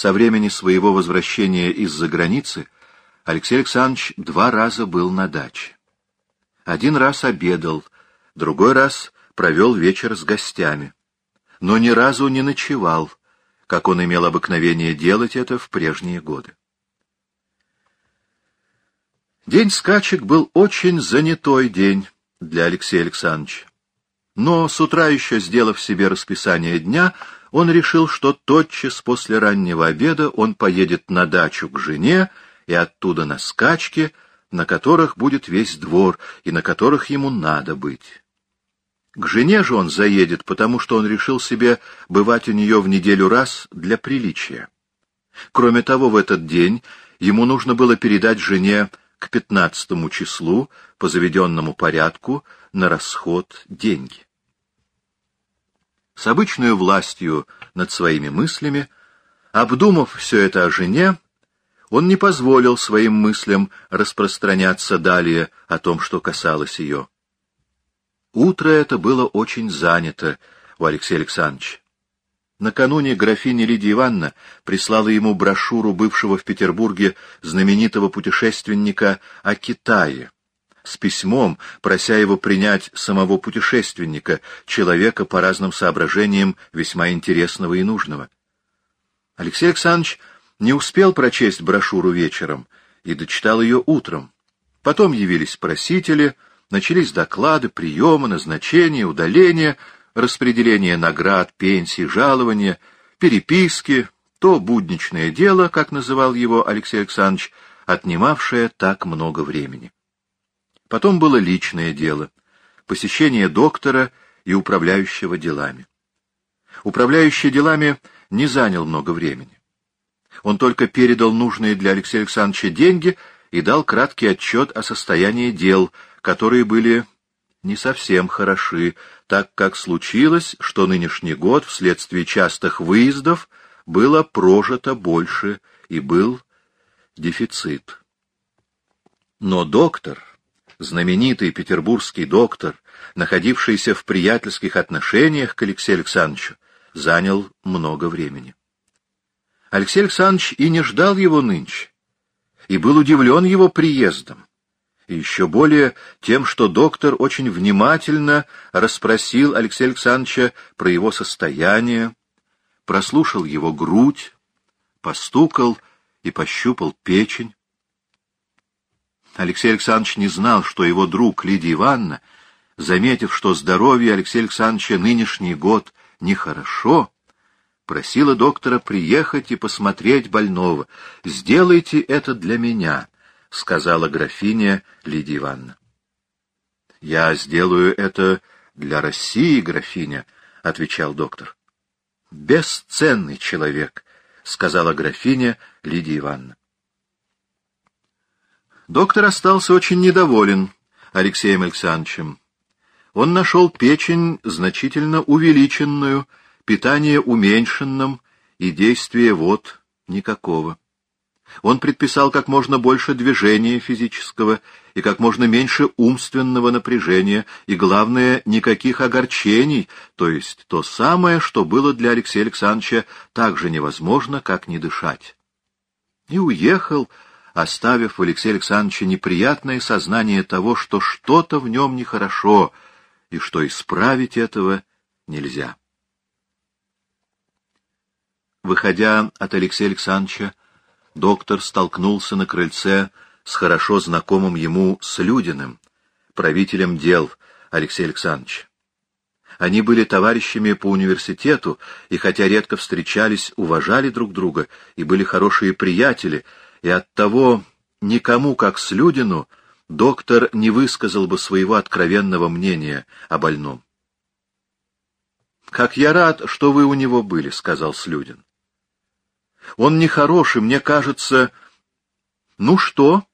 со времени своего возвращения из-за границы Алексей Александрович два раза был на даче. Один раз обедал, другой раз провел вечер с гостями, но ни разу не ночевал, как он имел обыкновение делать это в прежние годы. День скачек был очень занятой день для Алексея Александровича. Но с утра еще сделав себе расписание дня, он решил, что тотчас после раннего обеда он поедет на дачу к жене и оттуда на скачки, на которых будет весь двор и на которых ему надо быть. К жене же он заедет, потому что он решил себе бывать у нее в неделю раз для приличия. Кроме того, в этот день ему нужно было передать жене к пятнадцатому числу по заведенному порядку на расход деньги. С обычной властью над своими мыслями, обдумав все это о жене, он не позволил своим мыслям распространяться далее о том, что касалось ее. Утро это было очень занято у Алексея Александровича. Накануне графиня Лидия Ивановна прислала ему брошюру бывшего в Петербурге знаменитого путешественника о Китае с письмом, прося его принять самого путешественника, человека по разным соображениям весьма интересного и нужного. Алексей Александрович не успел прочесть брошюру вечером и дочитал ее утром. Потом явились просители — Начались доклады, приемы, назначения, удаления, распределение наград, пенсий, жалования, переписки, то будничное дело, как называл его Алексей Александрович, отнимавшее так много времени. Потом было личное дело, посещение доктора и управляющего делами. Управляющий делами не занял много времени. Он только передал нужные для Алексея Александровича деньги и дал краткий отчет о состоянии дел, которые были не совсем хороши, так как случилось, что нынешний год вследствие частых выездов было прожито больше и был дефицит. Но доктор, знаменитый петербургский доктор, находившийся в приятельских отношениях к Алексею Александровичу, занял много времени. Алексей Александрович и не ждал его нынче, и был удивлен его приездом и еще более тем, что доктор очень внимательно расспросил Алексея Александровича про его состояние, прослушал его грудь, постукал и пощупал печень. Алексей Александрович не знал, что его друг Лидия Ивановна, заметив, что здоровье Алексея Александровича нынешний год нехорошо, просила доктора приехать и посмотреть больного. «Сделайте это для меня», — сказала графиня Лидия Ивановна. — Я сделаю это для России, графиня, — отвечал доктор. — Бесценный человек, — сказала графиня Лидия Ивановна. Доктор остался очень недоволен Алексеем Александровичем. Он нашел печень значительно увеличенную, питание уменьшенным и действия вот никакого. Он предписал как можно больше движения физического и как можно меньше умственного напряжения, и, главное, никаких огорчений, то есть то самое, что было для Алексея Александровича так же невозможно, как не дышать. И уехал, оставив в Алексея Александровича неприятное сознание того, что что-то в нем нехорошо, и что исправить этого нельзя. Выходя от Алексея Александровича, доктор столкнулся на крыльце с хорошо знакомым ему Слюдиным, правителем дел Алексея Александровича. Они были товарищами по университету, и хотя редко встречались, уважали друг друга и были хорошие приятели, и оттого никому, как Слюдину, доктор не высказал бы своего откровенного мнения о больном. «Как я рад, что вы у него были», — сказал Слюдин. Он нехороший, мне кажется... Ну что?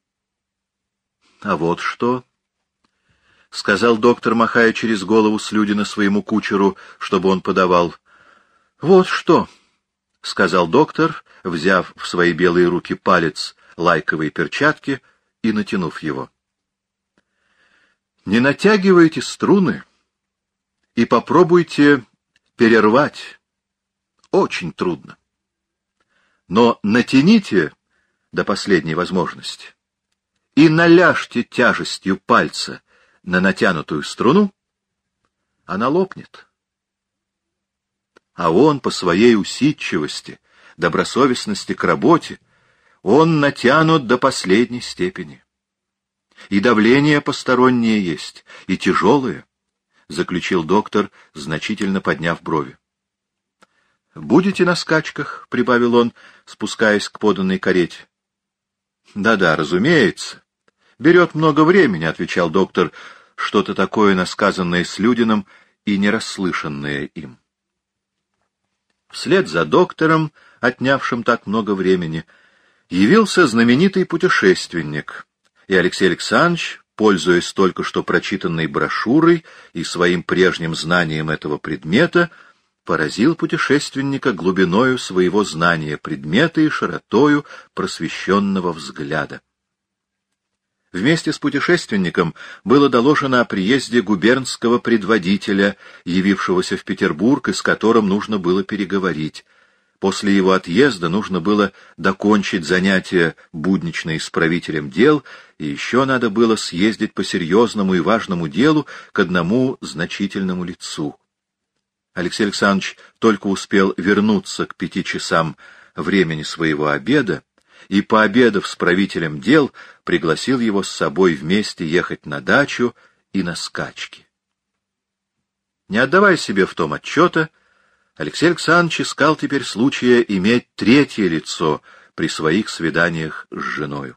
А вот что, — сказал доктор, махая через голову Слюдина своему кучеру, чтобы он подавал. Вот что, — сказал доктор, взяв в свои белые руки палец лайковой перчатки и натянув его. Не натягивайте струны и попробуйте перервать. Очень трудно. Но натяните до последней возможности и наляжьте тяжестью пальца на натянутую струну, она лопнет. А он по своей усидчивости, добросовестности к работе, он натянут до последней степени. И давление постороннее есть, и тяжелое, — заключил доктор, значительно подняв брови. — Будете на скачках? — прибавил он, спускаясь к поданной карете. Да — Да-да, разумеется. Берет много времени, — отвечал доктор, что-то такое насказанное Слюдиным и нерасслышанное им. Вслед за доктором, отнявшим так много времени, явился знаменитый путешественник, и Алексей Александрович, пользуясь только что прочитанной брошюрой и своим прежним знанием этого предмета, поразил путешественника глубиною своего знания предмета и широтою просвещенного взгляда. Вместе с путешественником было доложено о приезде губернского предводителя, явившегося в Петербург и с которым нужно было переговорить. После его отъезда нужно было докончить занятия будничные с правителем дел, и еще надо было съездить по серьезному и важному делу к одному значительному лицу. Алексей Александрович только успел вернуться к пяти часам времени своего обеда, и, пообедав с правителем дел, пригласил его с собой вместе ехать на дачу и на скачки. Не отдавая себе в том отчета, Алексей Александрович искал теперь случая иметь третье лицо при своих свиданиях с женою.